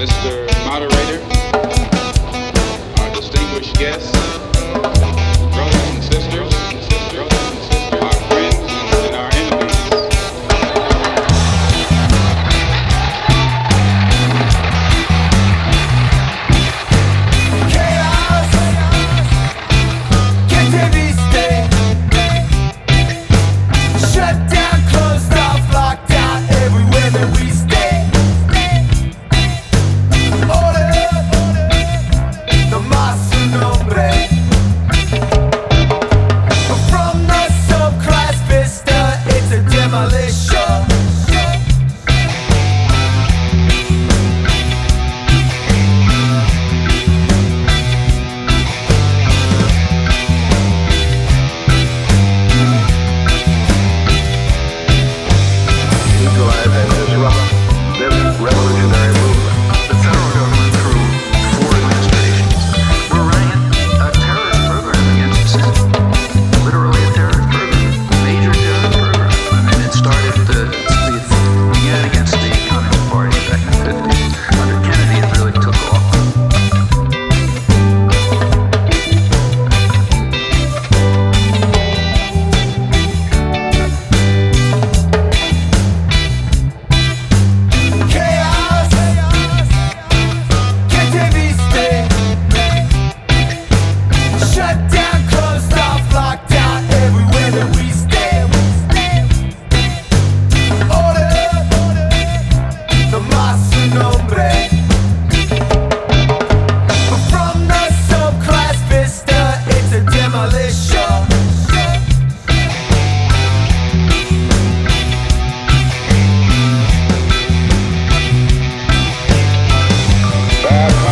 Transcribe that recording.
is the most difficult